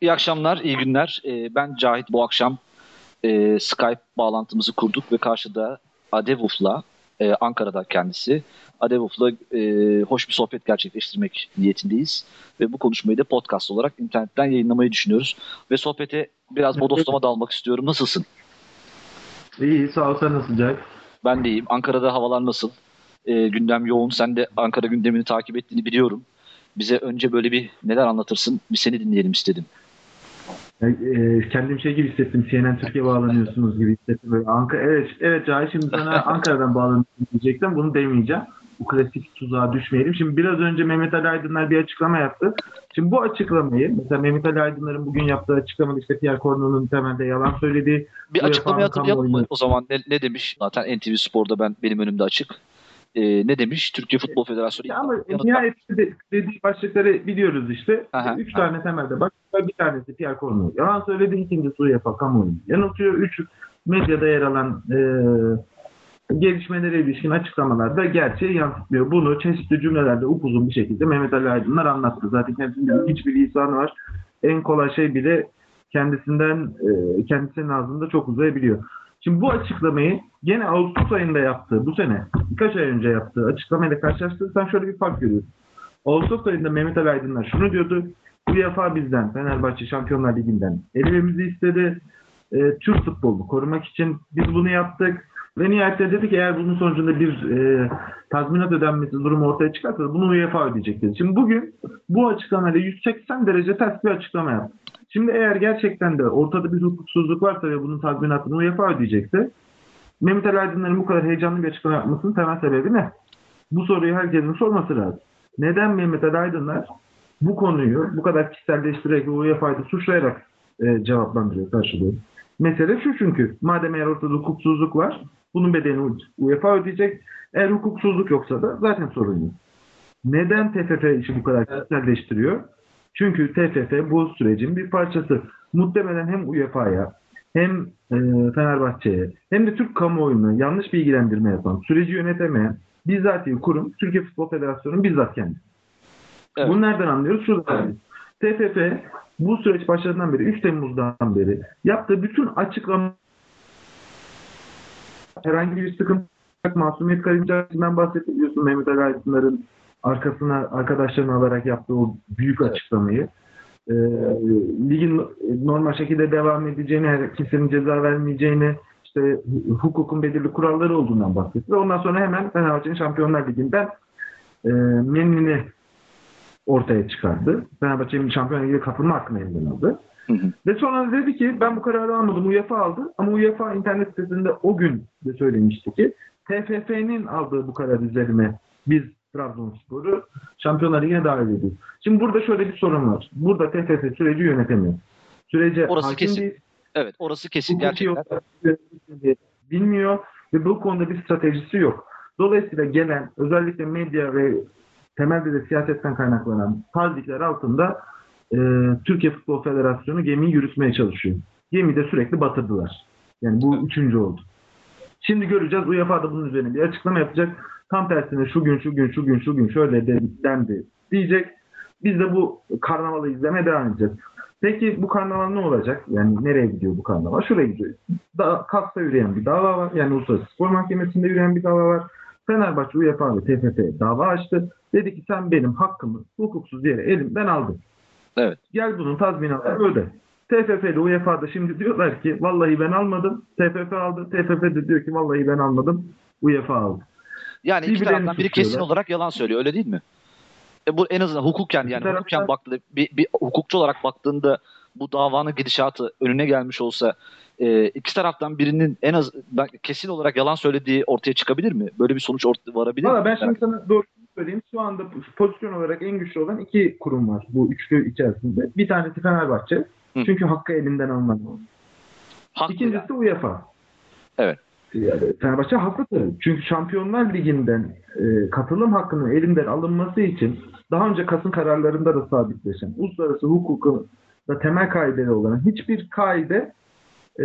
İyi akşamlar, iyi günler. Ee, ben Cahit bu akşam e, Skype bağlantımızı kurduk ve karşıda Adevuf'la, e, Ankara'da kendisi, Adevuf'la e, hoş bir sohbet gerçekleştirmek niyetindeyiz. Ve bu konuşmayı da podcast olarak internetten yayınlamayı düşünüyoruz. Ve sohbete biraz bodoslama dalmak istiyorum. Nasılsın? İyi, sağ ol. Sen nasıl Cahit? Ben de iyiyim. Ankara'da havalar nasıl? E, gündem yoğun. Sen de Ankara gündemini takip ettiğini biliyorum. Bize önce böyle bir neler anlatırsın? Bir seni dinleyelim istedim. E, kendim şey gibi hissettim. CNN Türkiye bağlanıyorsunuz gibi hissettim. Böyle Ankara, evet, evet Cahit şimdi sana Ankara'dan bağlanıyorum diyecektim. Bunu demeyeceğim. Bu klasik tuzağa düşmeyelim. Şimdi biraz önce Mehmet Ali Aydınlar bir açıklama yaptı. Şimdi bu açıklamayı mesela Mehmet Ali Aydınlar'ın bugün yaptığı açıklamada işte Pierre Cornon'un temelde yalan söylediği bir açıklamayı hatırlayalım mı? O zaman ne, ne demiş? Zaten NTV Spor'da ben benim önümde açık e, ne demiş? Türkiye Futbol Federasyonu. Ya ama nihayet dediği başlıkları biliyoruz işte. Aha, Üç aha. tane temelde bak. Bir tanesi Pierre Cornu. Yalan söyledi. ikincisi UEFA kamuoyu. Yanıltıyor. Üç medyada yer alan e, gelişmelere ilişkin açıklamalarda gerçeği yansıtmıyor. Bunu çeşitli cümlelerde upuzun bir şekilde Mehmet Ali Aydınlar anlattı. Zaten kendisinin hiçbir lisanı var. En kolay şey bile kendisinden e, kendisinin ağzında çok uzayabiliyor. Şimdi bu açıklamayı gene Ağustos ayında yaptığı, bu sene birkaç ay önce yaptığı açıklamayla karşılaştırırsan şöyle bir fark görüyoruz. Ağustos ayında Mehmet Ali Aydınlar şunu diyordu. UEFA bizden, Fenerbahçe Şampiyonlar Ligi'nden elememizi istedi. E, Türk futbolunu korumak için biz bunu yaptık. Ve nihayetinde dedi ki eğer bunun sonucunda bir e, tazminat ödenmesi durumu ortaya çıkarsa bunu UEFA ödeyecek dedi. Şimdi bugün bu açıklamayla 180 derece ters bir açıklama yaptı. Şimdi eğer gerçekten de ortada bir hukuksuzluk varsa ve bunun tazminatını UEFA ödeyecekse Mehmet Ali Aydınlar'ın bu kadar heyecanlı bir açıklama yapmasının temel sebebi ne? Bu soruyu herkesin sorması lazım. Neden Mehmet Ali Aydınlar bu konuyu bu kadar kişiselleştirerek ve UEFA'yı suçlayarak e, cevaplandırıyor, karşılıyor? Mesele şu çünkü madem eğer ortada hukuksuzluk var bunun bedelini UEFA ödeyecek. Eğer hukuksuzluk yoksa da zaten sorun yok. Neden TFF işi bu kadar kişiselleştiriyor? Çünkü TFF bu sürecin bir parçası. Muhtemelen hem UEFA'ya hem e, Fenerbahçe'ye hem de Türk kamuoyuna yanlış bilgilendirme yapan, süreci yönetemeyen bizzat kurum Türkiye Futbol Federasyonu bizzat kendisi. Evet. Bunu nereden anlıyoruz? Şuradan TFF bu süreç başladığından beri 3 Temmuz'dan beri yaptığı bütün açıklama herhangi bir sıkıntı masumiyet kaybından bahsediyorsun Mehmet Ali Aydınlar'ın arkasına arkadaşlarını alarak yaptığı o büyük açıklamayı e, ligin normal şekilde devam edeceğini, herkesin ceza vermeyeceğini, işte hukukun belirli kuralları olduğundan bahsetti. Ve ondan sonra hemen Fenerbahçe'nin Şampiyonlar Ligi'nden e, menini ortaya çıkardı. Fenerbahçe'nin Şampiyonlar Ligi'ne katılma hakkını elinden aldı. Hı hı. Ve sonra dedi ki ben bu kararı almadım. UEFA aldı. Ama UEFA internet sitesinde o gün de söylemişti ki TFF'nin aldığı bu karar üzerine biz Trabzonspor'u Şampiyonlar Ligi'ne dahil ediyor. Şimdi burada şöyle bir sorun var. Burada TFF süreci yönetemiyor. Sürece orası kesin. Değil, evet orası kesin gerçekten. bilmiyor ve bu konuda bir stratejisi yok. Dolayısıyla gelen özellikle medya ve temelde de siyasetten kaynaklanan tazdikler altında e, Türkiye Futbol Federasyonu gemiyi yürütmeye çalışıyor. Gemiyi de sürekli batırdılar. Yani bu üçüncü oldu. Şimdi göreceğiz. UEFA da bunun üzerine bir açıklama yapacak. Tam tersine şu gün, şu gün, şu gün, şu gün şöyle dendi diyecek. Biz de bu karnavalı izlemeye devam edeceğiz. Peki bu karnaval ne olacak? Yani nereye gidiyor bu karnaval? Şuraya gidiyor. Da, Kas'ta yürüyen bir dava var. Yani Uluslararası Spor Mahkemesi'nde yürüyen bir dava var. Fenerbahçe UEFA ve TFF dava açtı. Dedi ki sen benim hakkımı hukuksuz yere elimden aldın. Evet. Gel bunun tazminatını öde. TFF ile UEFA'da şimdi diyorlar ki vallahi ben almadım. TFF aldı. TFF de diyor ki vallahi ben almadım. UEFA aldı. Yani iki taraftan biri kesin olarak yalan söylüyor öyle değil mi? E bu en azından hukuken yani taraftan... hukuken baktığında bir, bir hukukçu olarak baktığında bu davanın gidişatı önüne gelmiş olsa e, iki taraftan birinin en az ben, kesin olarak yalan söylediği ortaya çıkabilir mi? Böyle bir sonuç ortaya varabilir Valla mi? ben şimdi sana doğru söyleyeyim. Şu anda pozisyon olarak en güçlü olan iki kurum var bu üçlü içerisinde. Bir tanesi Fenerbahçe. Hı. Çünkü hakkı elinden alınmadı. İkincisi yani. UEFA. Evet. Yani Fenerbahçe haklı tabii. Çünkü Şampiyonlar Ligi'nden e, katılım hakkının elinden alınması için daha önce Kasım kararlarında da sabitleşen uluslararası hukukun da temel kaideleri olan hiçbir kaide e,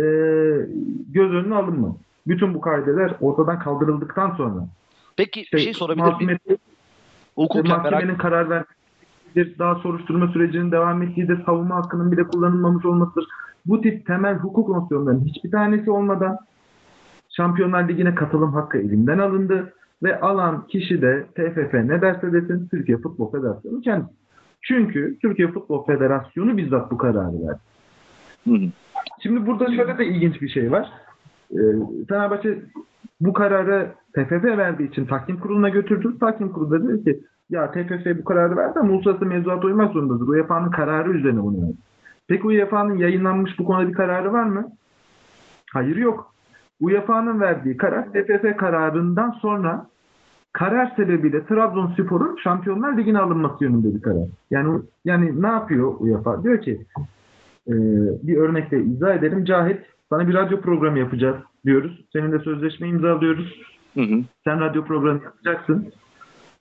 göz önüne alınmadı. Bütün bu kaideler ortadan kaldırıldıktan sonra Peki şey, bir şey sorabilir miyim? Hukuken mahkemenin merak... karar ver etmesidir. Daha soruşturma sürecinin devam ettiğidir. Savunma hakkının bile kullanılmamış olmasıdır. Bu tip temel hukuk nosyonlarının hiçbir tanesi olmadan Şampiyonlar Ligi'ne katılım hakkı elimden alındı ve alan kişi de TFF ne derse desin Türkiye Futbol Federasyonu kendisi. Çünkü Türkiye Futbol Federasyonu bizzat bu kararı verdi. Hı hı. Şimdi burada şöyle de ilginç bir şey var. Ee, Fenerbahçe bu kararı TFF verdiği için tahkim kuruluna götürdü. Tahkim kurulu da dedi ki ya TFF bu kararı verdi ama uluslararası mevzuata uymak zorundadır. UEFA'nın kararı üzerine bunu verdi. Peki UEFA'nın yayınlanmış bu konuda bir kararı var mı? Hayır yok. UEFA'nın verdiği karar TFF kararından sonra karar sebebiyle Trabzonspor'un Şampiyonlar Ligi'ne alınması yönünde bir karar. Yani yani ne yapıyor UEFA? Diyor ki e, bir örnekle izah edelim. Cahit sana bir radyo programı yapacağız diyoruz. Senin de sözleşme imzalıyoruz. Hı hı. Sen radyo programı yapacaksın.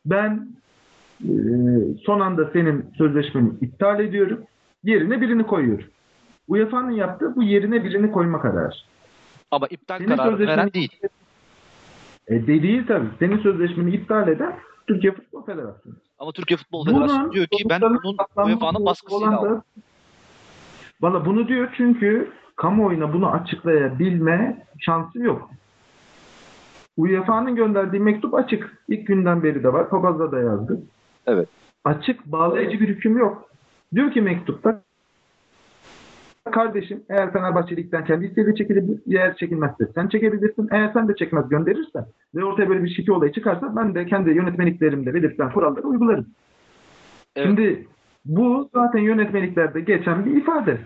Ben e, son anda senin sözleşmeni iptal ediyorum. Yerine birini koyuyorum. UEFA'nın yaptığı bu yerine birini koyma kararı. Ama iptal senin kararı veren değil. E, değil tabii. Senin sözleşmeni iptal eden Türkiye Futbol Federasyonu. Ama Türkiye Futbol Federasyonu bunun, diyor ki ben bunun UEFA'nın baskısıyla aldım. Valla bunu diyor çünkü kamuoyuna bunu açıklayabilme şansı yok. UEFA'nın gönderdiği mektup açık. İlk günden beri de var. Papaz'da da yazdı. Evet. Açık, bağlayıcı bir hüküm yok. Diyor ki mektupta kardeşim eğer Fenerbahçe Lig'den kendi isteğiyle çekilebilir, eğer çekilmezse sen çekebilirsin. Eğer sen de çekmez gönderirsen ve ortaya böyle bir şike olayı çıkarsa ben de kendi yönetmeliklerimde belirtilen kuralları uygularım. Evet. Şimdi bu zaten yönetmeliklerde geçen bir ifade.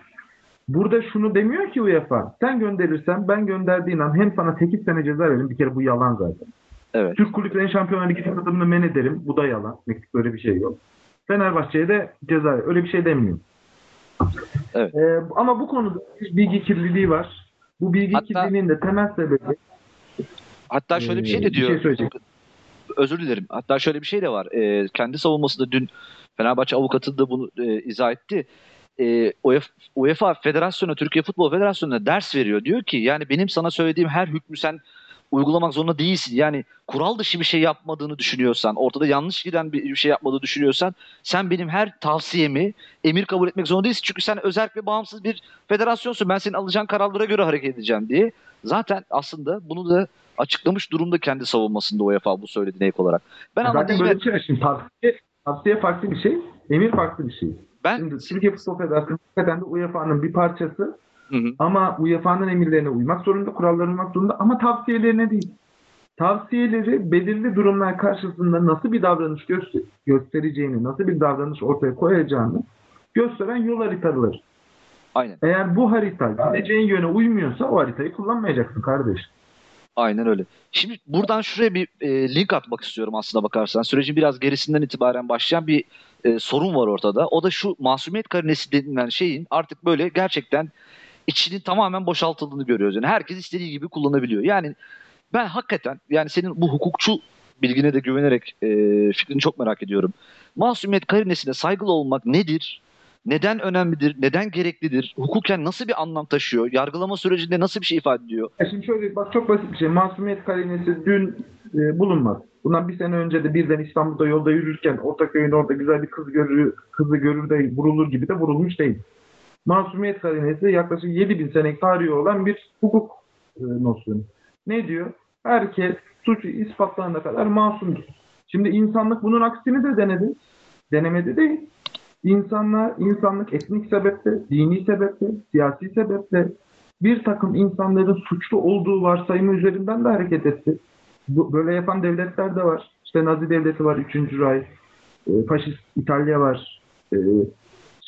Burada şunu demiyor ki UEFA. Sen gönderirsen ben gönderdiğin an hem sana 8 sene ceza veririm. Bir kere bu yalan zaten. Evet. Türk kulüplerinin Şampiyonlar Ligi katılımını men ederim. Bu da yalan. Böyle bir şey yok. Fenerbahçe'ye de ceza öyle bir şey demiyor. Evet. Ee, ama bu konuda bilgi kirliliği var. Bu bilgi hatta, kirliliğinin de temel sebebi Hatta şöyle bir şey de ee, diyor. Bir şey Özür dilerim. Hatta şöyle bir şey de var. Ee, kendi savunmasında dün Fenerbahçe avukatı da bunu e, izah etti. E, UEFA, UEFA Federasyonu, Türkiye Futbol Federasyonu'na ders veriyor. Diyor ki yani benim sana söylediğim her hükmü sen uygulamak zorunda değilsin. Yani kural dışı bir şey yapmadığını düşünüyorsan, ortada yanlış giden bir şey yapmadığını düşünüyorsan sen benim her tavsiyemi emir kabul etmek zorunda değilsin. Çünkü sen özel ve bağımsız bir federasyonsun. Ben senin alacağın kararlara göre hareket edeceğim diye. Zaten aslında bunu da açıklamış durumda kendi savunmasında UEFA bu söylediğine ek olarak. Ben Zaten böyle bir şey şimdi tavsiye, tavsiye farklı bir şey, emir farklı bir şey. Ben Şimdi Türkiye Futbol Federasyonu hakikaten de UEFA'nın bir parçası hı hı. ama UEFA'nın emirlerine uymak zorunda, kurallarına uymak zorunda ama tavsiyelerine değil. Tavsiyeleri belirli durumlar karşısında nasıl bir davranış göster göstereceğini, nasıl bir davranış ortaya koyacağını gösteren yol haritaları. Aynen. Eğer bu harita gideceğin yöne uymuyorsa o haritayı kullanmayacaksın kardeş. Aynen öyle. Şimdi buradan şuraya bir e, link atmak istiyorum aslında bakarsan. Sürecin biraz gerisinden itibaren başlayan bir e, sorun var ortada. O da şu masumiyet karinesi denilen şeyin artık böyle gerçekten içinin tamamen boşaltıldığını görüyoruz. Yani herkes istediği gibi kullanabiliyor. Yani ben hakikaten yani senin bu hukukçu bilgine de güvenerek e, fikrini çok merak ediyorum. Masumiyet karinesine saygılı olmak nedir? neden önemlidir, neden gereklidir, hukuken nasıl bir anlam taşıyor, yargılama sürecinde nasıl bir şey ifade ediyor? Ya şimdi şöyle bak çok basit bir şey. Masumiyet karinesi dün e, bulunmaz. Bundan bir sene önce de birden İstanbul'da yolda yürürken Ortaköy'ün orada güzel bir kız görür, kızı görür de vurulur gibi de vurulmuş değil. Masumiyet karinesi yaklaşık 7000 senelik tarihi olan bir hukuk e, nosyonu. Ne diyor? Herkes suçu ispatlanana kadar masumdur. Şimdi insanlık bunun aksini de denedi. Denemedi değil. İnsanlar, insanlık etnik sebeple, dini sebeple, siyasi sebeple bir takım insanların suçlu olduğu varsayımı üzerinden de hareket etti. Böyle yapan devletler de var. İşte Nazi devleti var, 3. Ray, e, faşist İtalya var.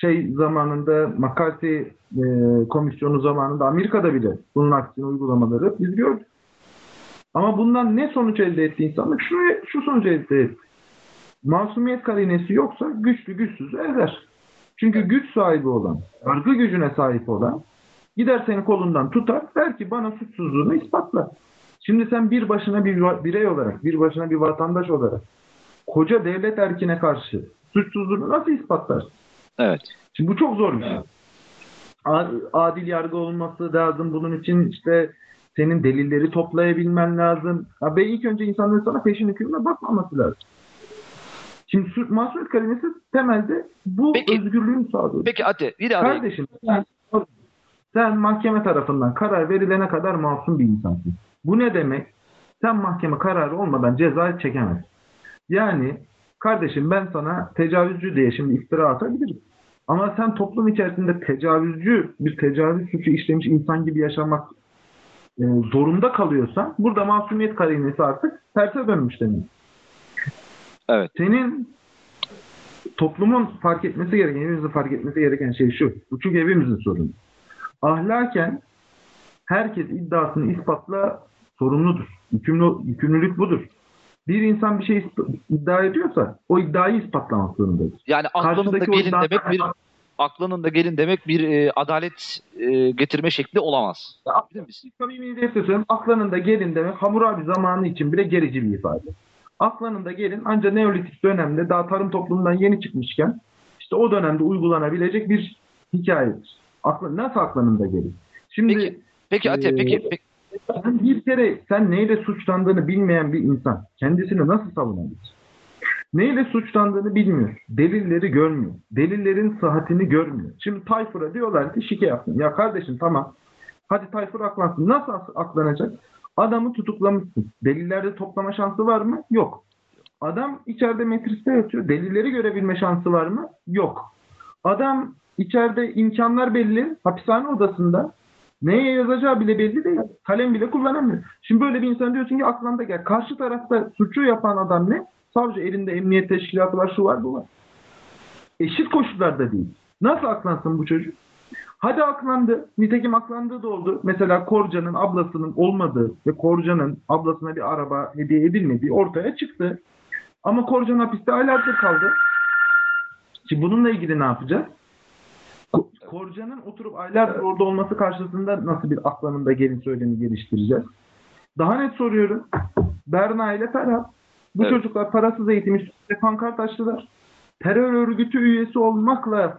Şey zamanında McCarthy e, komisyonu zamanında Amerika'da bile bunun aksine uygulamaları biz gördük. Ama bundan ne sonuç elde etti insanlık? Şu, şu sonuç elde etti masumiyet karinesi yoksa güçlü güçsüzü ezer. Çünkü güç sahibi olan, yargı gücüne sahip olan gider seni kolundan tutar der ki bana suçsuzluğunu ispatla. Şimdi sen bir başına bir birey olarak, bir başına bir vatandaş olarak koca devlet erkine karşı suçsuzluğunu nasıl ispatlarsın? Evet. Şimdi bu çok zor bir şey. Adil yargı olması lazım. Bunun için işte senin delilleri toplayabilmen lazım. Ya ilk önce insanların sana peşin hükümle bakmaması lazım. Şimdi masumiyet karinesi temelde bu peki, özgürlüğün sağlıyor. Peki Ate bir araya... Kardeşim sen, sen mahkeme tarafından karar verilene kadar masum bir insansın. Bu ne demek? Sen mahkeme kararı olmadan ceza çekemezsin. Yani kardeşim ben sana tecavüzcü diye şimdi iftira atabilirim. Ama sen toplum içerisinde tecavüzcü bir tecavüz suçu işlemiş insan gibi yaşamak e, zorunda kalıyorsan burada masumiyet karinesi artık terse dönmüş demek. Evet. Senin toplumun fark etmesi gereken, hepimizin fark etmesi gereken şey şu. Bu çünkü hepimizin sorunu. Ahlaken herkes iddiasını ispatla sorumludur. Yükümlü, yükümlülük budur. Bir insan bir şey iddia ediyorsa o iddiayı ispatlamak zorundadır. Yani aklının da gelin iddia... demek bir aklının da gelin demek bir e, adalet e, getirme şekli olamaz. Bilir misin? Samimi söylüyorum. Aklının da gelin demek Hammurabi zamanı için bile gerici bir ifade. Aklının da gelin ancak Neolitik dönemde daha tarım toplumundan yeni çıkmışken işte o dönemde uygulanabilecek bir hikayedir. Aklı, nasıl aklının da gelin? Şimdi peki, peki Ate, e, peki, peki sen bir kere sen neyle suçlandığını bilmeyen bir insan kendisini nasıl savunabilir? Neyle suçlandığını bilmiyor. Delilleri görmüyor. Delillerin sıhhatini görmüyor. Şimdi Tayfur'a diyorlar ki şike yaptın. Ya kardeşim tamam. Hadi Tayfur aklansın. Nasıl aklanacak? Adamı tutuklamışsın. Delillerde toplama şansı var mı? Yok. Adam içeride metriste yatıyor. Delilleri görebilme şansı var mı? Yok. Adam içeride imkanlar belli. Hapishane odasında. Neye yazacağı bile belli değil. Kalem bile kullanamıyor. Şimdi böyle bir insan diyorsun ki aklında gel. Karşı tarafta suçu yapan adam ne? Savcı elinde emniyet teşkilatı var, şu var, bu var. Eşit koşullarda değil. Nasıl aklansın bu çocuk? Hadi aklandı. Nitekim aklandığı da oldu. Mesela Korcan'ın ablasının olmadığı ve Korcan'ın ablasına bir araba hediye edilmediği ortaya çıktı. Ama Korcan hapiste aylardır kaldı. Şimdi bununla ilgili ne yapacağız? Korcan'ın oturup aylardır orada olması karşısında nasıl bir aklanında gelin söylemi geliştireceğiz? Daha net soruyorum. Berna ile Ferhat. Bu evet. çocuklar parasız eğitim üstünde pankart açtılar. Terör örgütü üyesi olmakla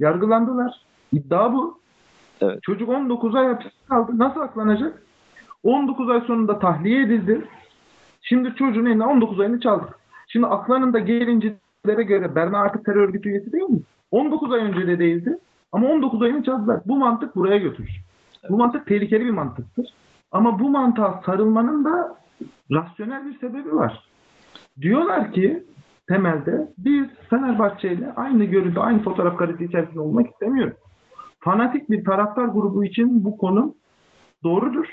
yargılandılar. İddia bu. Evet. Çocuk 19 ay hapiste kaldı. Nasıl aklanacak? 19 ay sonunda tahliye edildi. Şimdi çocuğun eline 19 ayını çaldık. Şimdi aklanında gelincilere göre Berna artık terör örgütü üyesi değil mi? 19 ay önce de değildi. Ama 19 ayını çaldılar. Bu mantık buraya götürür. Bu mantık tehlikeli bir mantıktır. Ama bu mantığa sarılmanın da rasyonel bir sebebi var. Diyorlar ki temelde biz Fenerbahçe ile aynı görüntü, aynı fotoğraf karesi içerisinde olmak istemiyoruz. Fanatik bir taraftar grubu için bu konu doğrudur.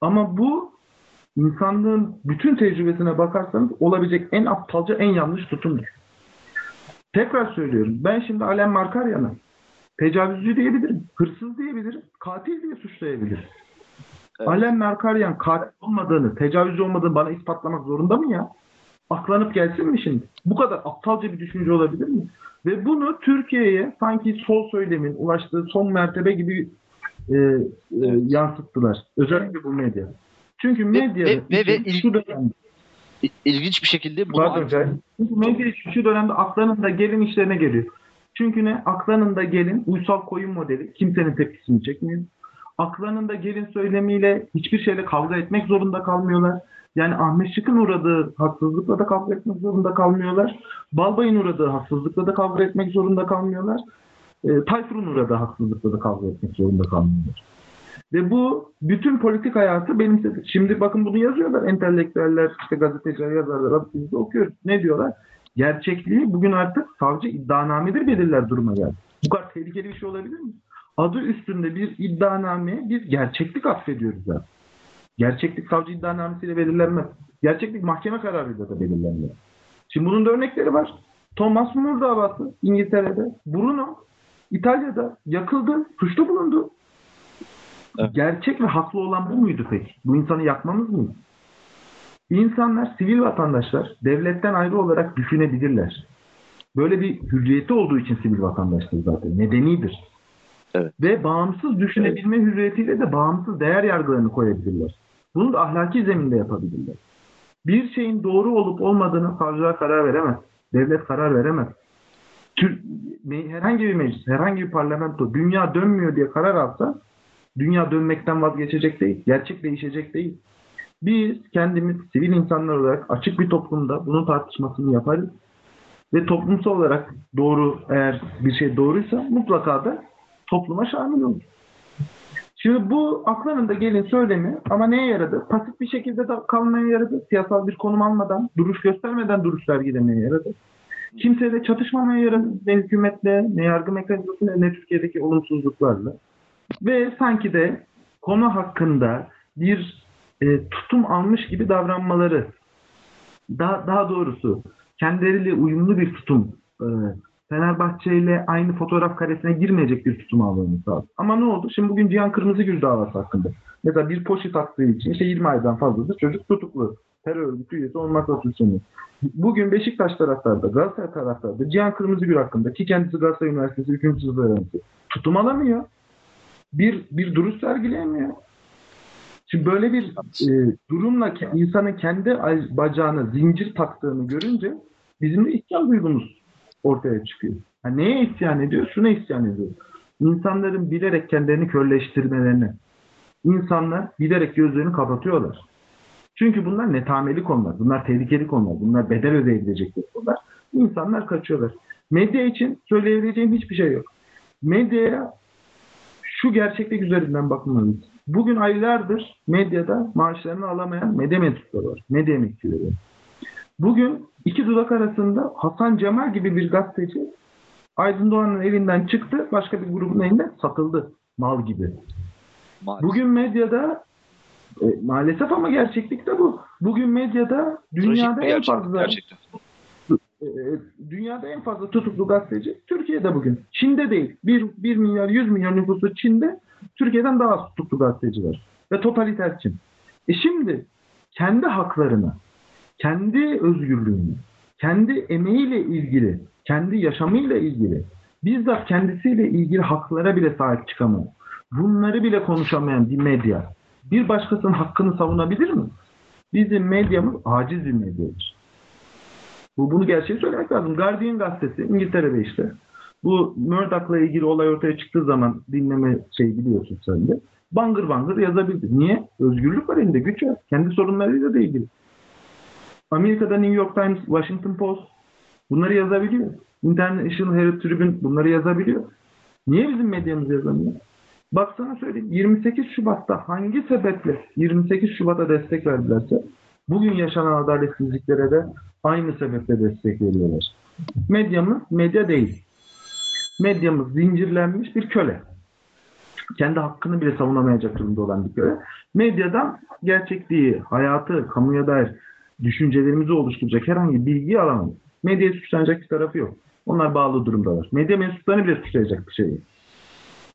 Ama bu insanlığın bütün tecrübesine bakarsanız olabilecek en aptalca, en yanlış tutumdur. Tekrar söylüyorum. Ben şimdi Alem Markaryan'ı tecavüzcü diyebilirim, hırsız diyebilirim, katil diye suçlayabilirim. Evet. Alem Markaryan katil olmadığını, tecavüzcü olmadığını bana ispatlamak zorunda mı ya? aklanıp gelsin mi şimdi? Bu kadar aptalca bir düşünce olabilir mi? Ve bunu Türkiye'ye sanki sol söylemin ulaştığı son mertebe gibi e, e, yansıttılar. Özellikle bu medya. Çünkü medya ve, ve, ve, şu dönemde ilginç bir şekilde bunu Pardon, Çünkü medya şu dönemde aklanında gelin işlerine geliyor. Çünkü ne? Aklanında gelin uysal koyun modeli. Kimsenin tepkisini çekmiyor. Aklanında gelin söylemiyle hiçbir şeyle kavga etmek zorunda kalmıyorlar. Yani Ahmet Şık'ın uğradığı haksızlıkla da kavga etmek zorunda kalmıyorlar. Balbay'ın uğradığı haksızlıkla da kavga etmek zorunda kalmıyorlar. E, Tayfur'un uğradığı haksızlıkla da kavga etmek zorunda kalmıyorlar. Ve bu bütün politik hayatı benim şimdi bakın bunu yazıyorlar entelektüeller, işte gazeteciler, yazarlar, okuyoruz. Ne diyorlar? Gerçekliği bugün artık savcı iddianamedir belirler duruma geldi. Bu kadar tehlikeli bir şey olabilir mi? Adı üstünde bir iddianame biz gerçeklik affediyoruz artık. Gerçeklik savcı iddianamesiyle belirlenmez. Gerçeklik mahkeme kararıyla da belirlenmez. Şimdi bunun da örnekleri var. Thomas More davası İngiltere'de. Bruno İtalya'da yakıldı, suçlu bulundu. Evet. Gerçek ve haklı olan bu muydu peki? Bu insanı yakmamız mıydı? İnsanlar, sivil vatandaşlar devletten ayrı olarak düşünebilirler. Böyle bir hürriyeti olduğu için sivil vatandaşlar zaten. Nedenidir. Evet. Ve bağımsız düşünebilme evet. hürriyetiyle de bağımsız değer yargılarını koyabilirler. Bunu da ahlaki zeminde yapabilirler. Bir şeyin doğru olup olmadığını savcılar karar veremez. Devlet karar veremez. Tür, herhangi bir meclis, herhangi bir parlamento dünya dönmüyor diye karar alsa dünya dönmekten vazgeçecek değil. Gerçek değişecek değil. Biz kendimiz sivil insanlar olarak açık bir toplumda bunun tartışmasını yaparız. ve toplumsal olarak doğru eğer bir şey doğruysa mutlaka da topluma şamil olur. Şimdi bu aklının da gelin söylemi ama neye yaradı? Pasif bir şekilde de kalmaya yaradı. Siyasal bir konum almadan, duruş göstermeden duruş sergilemeye yaradı. Kimseyle çatışmamaya yaradı. Ne hükümetle, ne yargı mekanizmasıyla, ne Türkiye'deki olumsuzluklarla. Ve sanki de konu hakkında bir e, tutum almış gibi davranmaları, daha, daha doğrusu kendileriyle uyumlu bir tutum, e, Fenerbahçe ile aynı fotoğraf karesine girmeyecek bir tutum almamız lazım. Ama ne oldu? Şimdi bugün Cihan Kırmızıgül davası hakkında. Mesela bir poşet attığı için işte 20 aydan fazladır çocuk tutuklu. Terör örgütü üyesi olmakla suçlanıyor. Bugün Beşiktaş taraftarda, Galatasaray taraftarda Cihan Kırmızıgül hakkında ki kendisi Galatasaray Üniversitesi 3. sınıf tutum alamıyor. Bir, bir duruş sergileyemiyor. Şimdi böyle bir e, durumla insanın kendi bacağına zincir taktığını görünce bizim de isyan duygumuz ortaya çıkıyor. Yani neye isyan ediyor? Şuna isyan ediyor. İnsanların bilerek kendilerini körleştirmelerine. İnsanlar bilerek gözlerini kapatıyorlar. Çünkü bunlar netameli konular. Bunlar tehlikeli konular. Bunlar bedel ödeyebilecek konular. İnsanlar kaçıyorlar. Medya için söyleyebileceğim hiçbir şey yok. Medyaya şu gerçeklik üzerinden bakmalıyız. Bugün aylardır medyada maaşlarını alamayan medya mensupları var. Medya emekçileri. Bugün iki dudak arasında Hasan Cemal gibi bir gazeteci Aydın Doğan'ın evinden çıktı, başka bir grubun elinde satıldı mal gibi. Maalesef. Bugün medyada e, maalesef ama gerçeklik de bu. Bugün medyada dünyada en fazla gerçekten. E, dünyada en fazla tutuklu gazeteci Türkiye'de bugün. Çin'de değil. 1, 1 milyar 100 milyon nüfusu Çin'de Türkiye'den daha az tutuklu gazeteci. Ve totaliter. E şimdi kendi haklarına kendi özgürlüğünü, kendi emeğiyle ilgili, kendi yaşamıyla ilgili, bizzat kendisiyle ilgili haklara bile sahip çıkamıyor. Bunları bile konuşamayan bir medya bir başkasının hakkını savunabilir mi? Bizim medyamız aciz bir medyadır. Bu, bunu gerçeği söylemek lazım. Guardian gazetesi İngiltere'de işte. Bu Murdoch'la ilgili olay ortaya çıktığı zaman dinleme şey biliyorsun sen de. Bangır bangır yazabildi. Niye? Özgürlük var elinde, güç var. Kendi sorunlarıyla da ilgili. Amerika'da New York Times, Washington Post bunları yazabiliyor. International Herald Tribune bunları yazabiliyor. Niye bizim medyamız yazamıyor? Baksana söyleyeyim 28 Şubat'ta hangi sebeple 28 Şubat'a destek verdilerse bugün yaşanan adaletsizliklere de aynı sebeple destek veriyorlar. Medyamız medya değil. Medyamız zincirlenmiş bir köle. Kendi hakkını bile savunamayacak durumda olan bir köle. Medyadan gerçekliği, hayatı, kamuya dair düşüncelerimizi oluşturacak herhangi bilgiyi alamayız. Medyaya suçlanacak bir tarafı yok. Onlar bağlı durumdalar. Medya mensuplarını bile suçlayacak bir şey.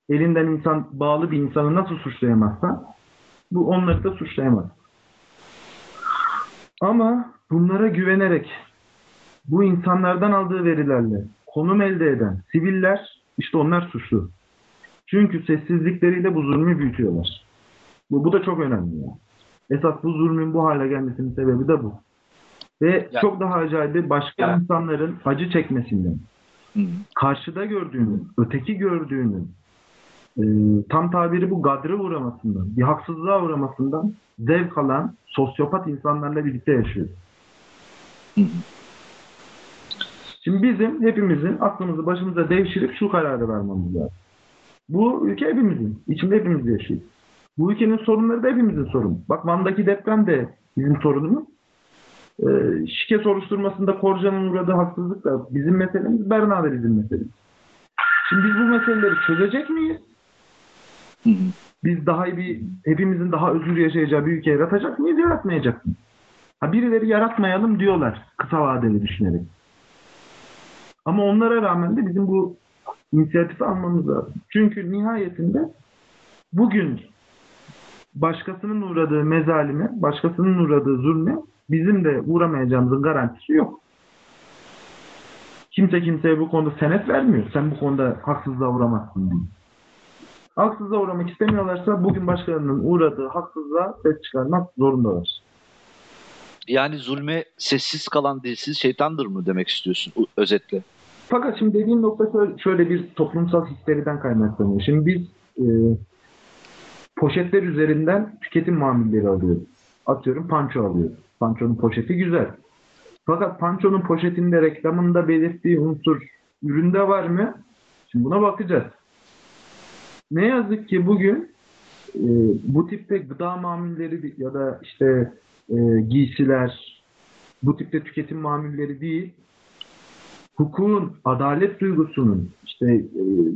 Elinden insan bağlı bir insanı nasıl suçlayamazsa bu onları da suçlayamaz. Ama bunlara güvenerek bu insanlardan aldığı verilerle konum elde eden siviller işte onlar suçlu. Çünkü sessizlikleriyle bu zulmü büyütüyorlar. Bu, bu da çok önemli. Yani. Esas bu zulmün bu hale gelmesinin sebebi de bu. Ve yani, çok daha acayip başka yani. insanların acı çekmesinden, Hı. karşıda gördüğünü, öteki gördüğünü, e, tam tabiri bu gadre uğramasından, bir haksızlığa uğramasından zevk alan sosyopat insanlarla birlikte yaşıyor. Hı. Şimdi bizim hepimizin aklımızı başımıza devşirip şu kararı vermemiz lazım. Bu ülke hepimizin. içinde hepimiz yaşıyoruz. Bu ülkenin sorunları da hepimizin sorunu. Bak Van'daki deprem de bizim sorunumuz. Ee, şike soruşturmasında Korcan'ın uğradığı haksızlık da bizim meselemiz, Berna da bizim meselemiz. Şimdi biz bu meseleleri çözecek miyiz? Biz daha iyi bir, hepimizin daha özgür yaşayacağı bir ülke yaratacak mıyız, yaratmayacak mıyız? Ha, birileri yaratmayalım diyorlar kısa vadeli düşünerek. Ama onlara rağmen de bizim bu inisiyatifi almamız lazım. Çünkü nihayetinde bugün başkasının uğradığı mezalime, başkasının uğradığı zulme bizim de uğramayacağımızın garantisi yok. Kimse kimseye bu konuda senet vermiyor. Sen bu konuda haksızlığa uğramazsın diye. Haksızlığa uğramak istemiyorlarsa bugün başkalarının uğradığı haksızlığa ses çıkarmak zorundalar. Yani zulme sessiz kalan dilsiz şeytandır mı demek istiyorsun özetle? Fakat şimdi dediğim nokta şöyle bir toplumsal histeriden kaynaklanıyor. Şimdi biz e, poşetler üzerinden tüketim mamulleri alıyoruz. Atıyorum panço alıyoruz. Pançonun poşeti güzel. Fakat Pancho'nun poşetinde reklamında belirttiği unsur üründe var mı? Şimdi buna bakacağız. Ne yazık ki bugün e, bu tipte gıda mamulleri ya da işte e, giysiler, bu tipte tüketim mamulleri değil, hukukun, adalet duygusunun işte e,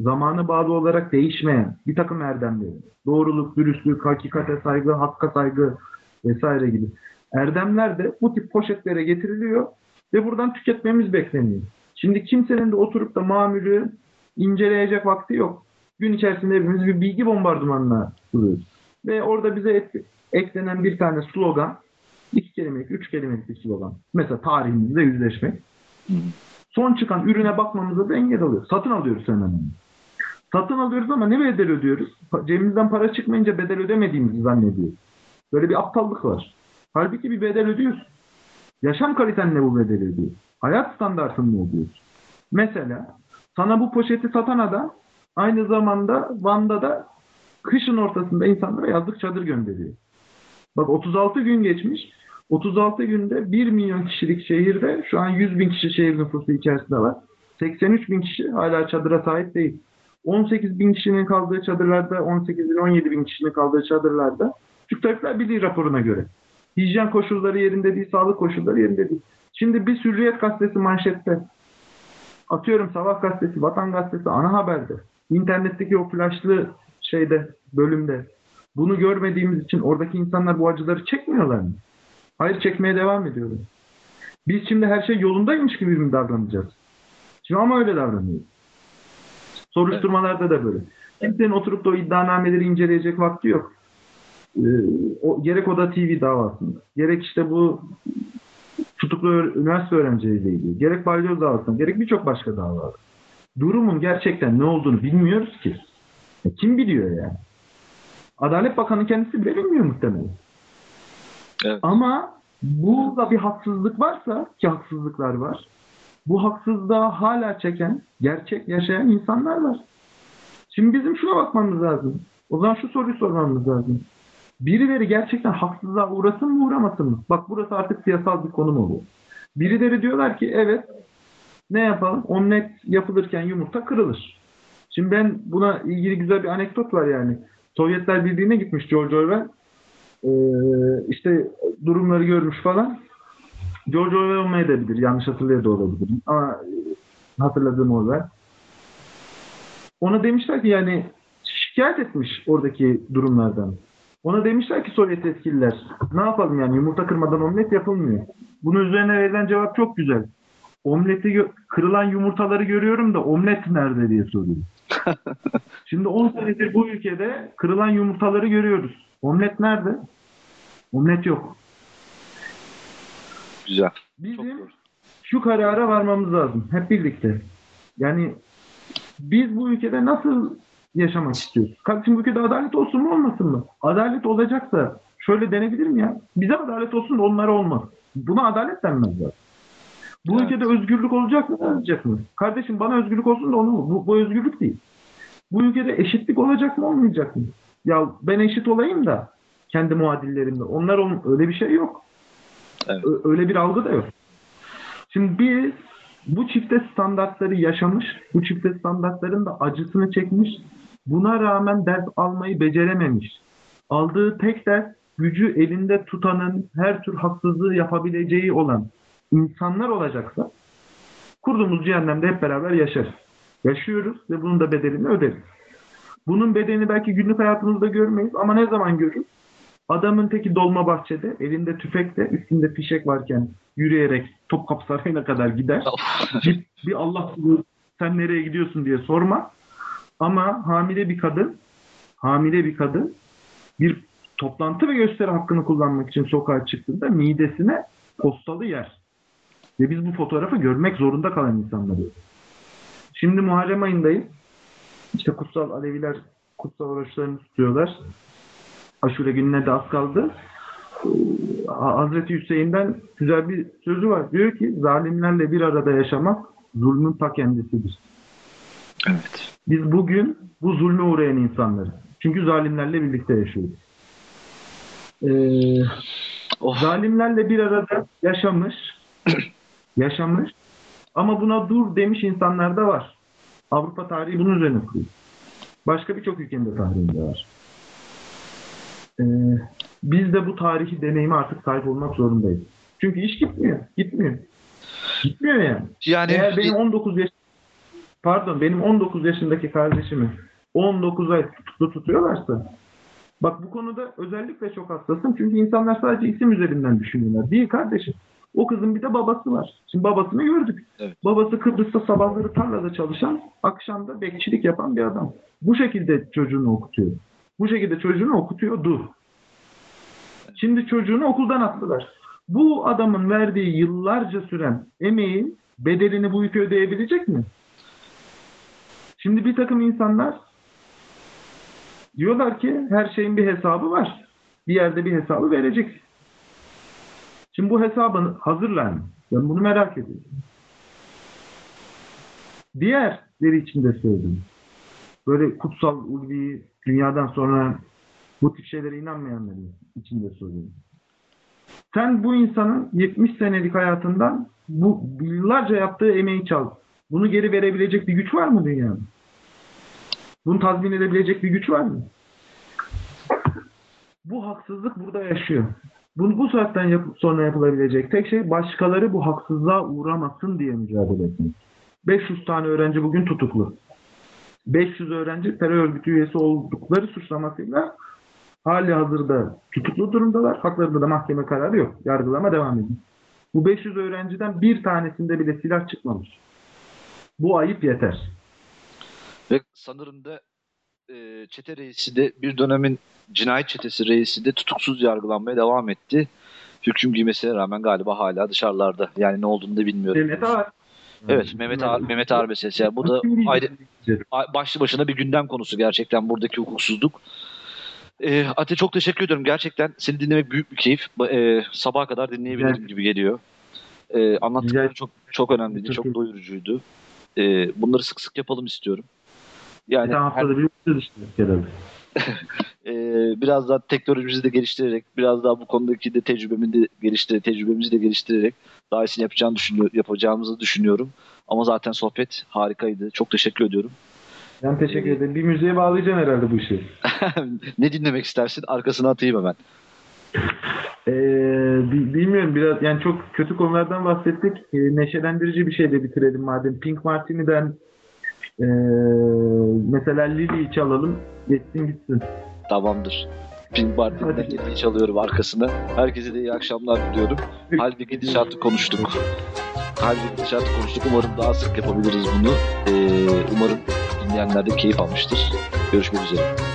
zamana bağlı olarak değişmeyen bir takım erdemleri, doğruluk, dürüstlük, hakikate saygı, hakka saygı vesaire gibi erdemler de bu tip poşetlere getiriliyor ve buradan tüketmemiz bekleniyor. Şimdi kimsenin de oturup da mamülü inceleyecek vakti yok. Gün içerisinde hepimiz bir bilgi bombardımanına duruyoruz. Ve orada bize eklenen bir tane slogan, iki kelimelik, üç kelimelik bir slogan. Mesela tarihimizle yüzleşmek. Son çıkan ürüne bakmamıza da engel oluyor. Satın alıyoruz hemen. Satın alıyoruz ama ne bedel ödüyoruz? Cebimizden para çıkmayınca bedel ödemediğimizi zannediyoruz. Böyle bir aptallık var. Halbuki bir bedel ödüyorsun. Yaşam kaliten ne bu bedeli ödüyor? Hayat standartın ne ödüyor? Mesela sana bu poşeti satan adam aynı zamanda Van'da da kışın ortasında insanlara yazlık çadır gönderiyor. Bak 36 gün geçmiş. 36 günde 1 milyon kişilik şehirde şu an 100 bin kişi şehir nüfusu içerisinde var. 83 bin kişi hala çadıra sahip değil. 18 bin kişinin kaldığı çadırlarda, 18 bin 17 bin kişinin kaldığı çadırlarda Türk Tabipler Birliği raporuna göre. Hijyen koşulları yerinde değil, sağlık koşulları yerinde değil. Şimdi bir Hürriyet gazetesi manşette, atıyorum Sabah gazetesi, Vatan gazetesi ana haberde, internetteki o flaşlı şeyde, bölümde bunu görmediğimiz için oradaki insanlar bu acıları çekmiyorlar mı? Hayır çekmeye devam ediyorlar. Biz şimdi her şey yolundaymış gibi mi davranacağız? Şimdi ama öyle davranıyoruz. Soruşturmalarda da böyle. Kimsenin oturup da o iddianameleri inceleyecek vakti yok. Ee, o, gerek o da TV davasında, gerek işte bu tutuklu üniversite öğrencileriyle ilgili, gerek balyoz davasında, gerek birçok başka davada. Durumun gerçekten ne olduğunu bilmiyoruz ki. E, kim biliyor yani? Adalet Bakanı kendisi bile bilmiyor muhtemelen. Evet. Ama burada bir haksızlık varsa ki haksızlıklar var. Bu haksızlığa hala çeken, gerçek yaşayan insanlar var. Şimdi bizim şuna bakmamız lazım. O zaman şu soruyu sormamız lazım. Birileri gerçekten haksızlığa uğrasın mı uğramasın mı? Bak burası artık siyasal bir konum oluyor. Birileri diyorlar ki evet ne yapalım? Omlet yapılırken yumurta kırılır. Şimdi ben buna ilgili güzel bir anekdot var yani. Sovyetler Birliği'ne gitmiş George Orwell. Ee, işte durumları görmüş falan. George Orwell olmayabilir. Yanlış hatırlıyor da olabilir. Ama hatırladığım Orwell. Ona demişler ki yani şikayet etmiş oradaki durumlardan. Ona demişler ki Sovyet yetkililer ne yapalım yani yumurta kırmadan omlet yapılmıyor. Bunun üzerine verilen cevap çok güzel. Omleti kırılan yumurtaları görüyorum da omlet nerede diye soruyor. Şimdi 10 senedir bu ülkede kırılan yumurtaları görüyoruz. Omlet nerede? Omlet yok. Güzel. Bizim şu karara varmamız lazım. Hep birlikte. Yani biz bu ülkede nasıl yaşamak istiyoruz? Kardeşim bu ülkede adalet olsun mu olmasın mı? Adalet olacaksa şöyle denebilir mi ya? Bize adalet olsun da onlara olmaz. Buna adalet denmez zaten. Bu evet. ülkede özgürlük olacak mı olmayacak mı? Kardeşim bana özgürlük olsun da onu? Bu, bu özgürlük değil. Bu ülkede eşitlik olacak mı olmayacak mı? Ya ben eşit olayım da kendi muadillerimle. Onlar onun, öyle bir şey yok. Evet. Öyle bir algı da yok. Şimdi biz bu çifte standartları yaşamış, bu çifte standartların da acısını çekmiş, buna rağmen ders almayı becerememiş. Aldığı tek ders gücü elinde tutanın her tür haksızlığı yapabileceği olan insanlar olacaksa kurduğumuz cehennemde hep beraber yaşarız. Yaşıyoruz ve bunun da bedelini öderiz. Bunun bedelini belki günlük hayatımızda görmeyiz ama ne zaman görürüz? Adamın teki dolma bahçede, elinde tüfekle, üstünde fişek varken yürüyerek Topkapı Sarayı'na kadar gider. Git bir Allah sen nereye gidiyorsun diye sorma. Ama hamile bir kadın, hamile bir kadın bir toplantı ve gösteri hakkını kullanmak için sokağa çıktığında midesine postalı yer. Ve biz bu fotoğrafı görmek zorunda kalan insanlarız. Şimdi Muharrem ayındayız. İşte kutsal Aleviler kutsal oruçlarını tutuyorlar. Aşure gününe de az kaldı. Ee, Hazreti Hüseyin'den güzel bir sözü var. Diyor ki zalimlerle bir arada yaşamak zulmün ta kendisidir. Evet. Biz bugün bu zulme uğrayan insanlarız. Çünkü zalimlerle birlikte yaşıyoruz. Ee, oh. Zalimlerle bir arada yaşamış, yaşamış. Ama buna dur demiş insanlar da var. Avrupa tarihi bunun üzerine kuruyor. Başka birçok ülkenin de tarihinde var. Ee, biz de bu tarihi deneyime artık sahip olmak zorundayız. Çünkü iş gitmiyor. Gitmiyor. Gitmiyor yani. Yani Eğer benim 19 yaş pardon benim 19 yaşındaki kardeşimi 19 ay tutuklu tutuyorlarsa bak bu konuda özellikle çok hassasım. Çünkü insanlar sadece isim üzerinden düşünüyorlar. Değil kardeşim. O kızın bir de babası var. Şimdi babasını gördük. Evet. Babası Kıbrıs'ta sabahları tarlada çalışan, akşamda bekçilik yapan bir adam. Bu şekilde çocuğunu okutuyor. Bu şekilde çocuğunu okutuyordu. Şimdi çocuğunu okuldan attılar. Bu adamın verdiği yıllarca süren emeğin bedelini bu ülke ödeyebilecek mi? Şimdi bir takım insanlar diyorlar ki her şeyin bir hesabı var. Bir yerde bir hesabı verecek. Şimdi bu hesabın hazırlar mı? Ben bunu merak ediyorum. Diğerleri için de söyledim. Böyle kutsal ulvi dünyadan sonra bu tip şeylere inanmayanları için de söylüyorum. Sen bu insanın 70 senelik hayatından bu yıllarca yaptığı emeği çal. Bunu geri verebilecek bir güç var mı dünyada? Bunu tazmin edebilecek bir güç var mı? Bu haksızlık burada yaşıyor. Bunu bu saatten yap sonra yapılabilecek tek şey başkaları bu haksızlığa uğramasın diye mücadele etmek. 500 tane öğrenci bugün tutuklu. 500 öğrenci terör örgütü üyesi oldukları suçlamasıyla hali hazırda tutuklu durumdalar. Haklarında da mahkeme kararı yok. Yargılama devam ediyor. Bu 500 öğrenciden bir tanesinde bile silah çıkmamış. Bu ayıp yeter. Ve sanırım da e, çete reisi de bir dönemin cinayet çetesi reisi de tutuksuz yargılanmaya devam etti. Hüküm giymesine rağmen galiba hala dışarılarda. Yani ne olduğunu da bilmiyorum. Mehmet Ağar. Evet Mehmet Ağar, Mehmet Ağar meselesi. Yani bu da ayrı, başlı başına bir gündem konusu gerçekten buradaki hukuksuzluk. E, Ate çok teşekkür ediyorum. Gerçekten seni dinlemek büyük bir keyif. E, sabaha kadar dinleyebilirim evet. gibi geliyor. E, anlattıkları çok çok önemliydi, çok, çok doyurucuydu. E, bunları sık sık yapalım istiyorum. Yani bir haftada bir herhalde. e, biraz daha teknolojimizi de geliştirerek, biraz daha bu konudaki de tecrübemi de geliştirerek, tecrübemizi de geliştirerek daha iyisini yapacağını düşünüyor, yapacağımızı düşünüyorum. Ama zaten sohbet harikaydı. Çok teşekkür ediyorum. Ben teşekkür ederim. Bir müziğe bağlayacaksın herhalde bu işi. ne dinlemek istersin? Arkasına atayım hemen. Ee, bilmiyorum biraz yani çok kötü konulardan bahsettik. Ee, neşelendirici bir şeyle bitirelim madem. Pink Martini'den ee, mesela Lily'yi çalalım. Geçsin gitsin. Tamamdır. Pink Martini'den Lily'yi çalıyorum arkasına. Herkese de iyi akşamlar diliyorum. Halbuki gidişatı konuştuk. Halbuki gidişatı konuştuk. Umarım daha sık yapabiliriz bunu. Ee, umarım dinleyenler de keyif almıştır. Görüşmek üzere.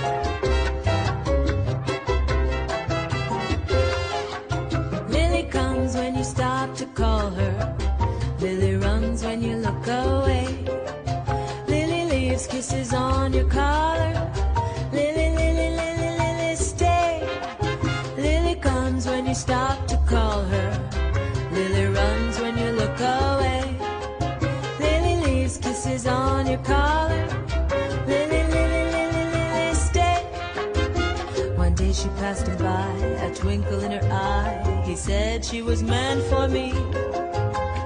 Twinkle in her eye. He said she was meant for me.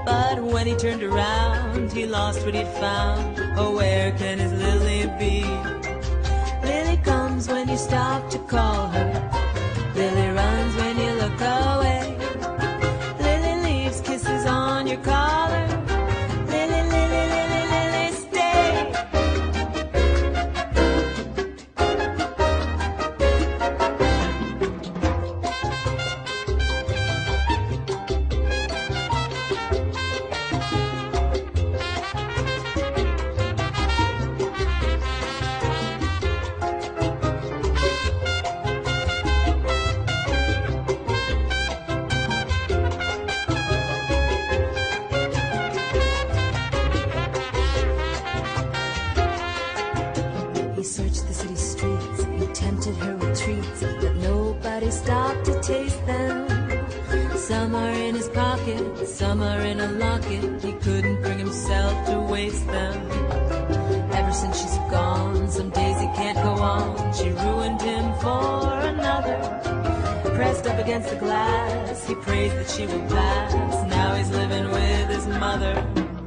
But when he turned around, he lost what he'd found. Oh, where can his Lily be? Lily comes when you stop to call her. Lily runs when you look away. Lily leaves kisses on your collar. Some are in his pocket, some are in a locket. He couldn't bring himself to waste them. Ever since she's gone, some days he can't go on. She ruined him for another. Pressed up against the glass, he prays that she will pass. Now he's living with his mother.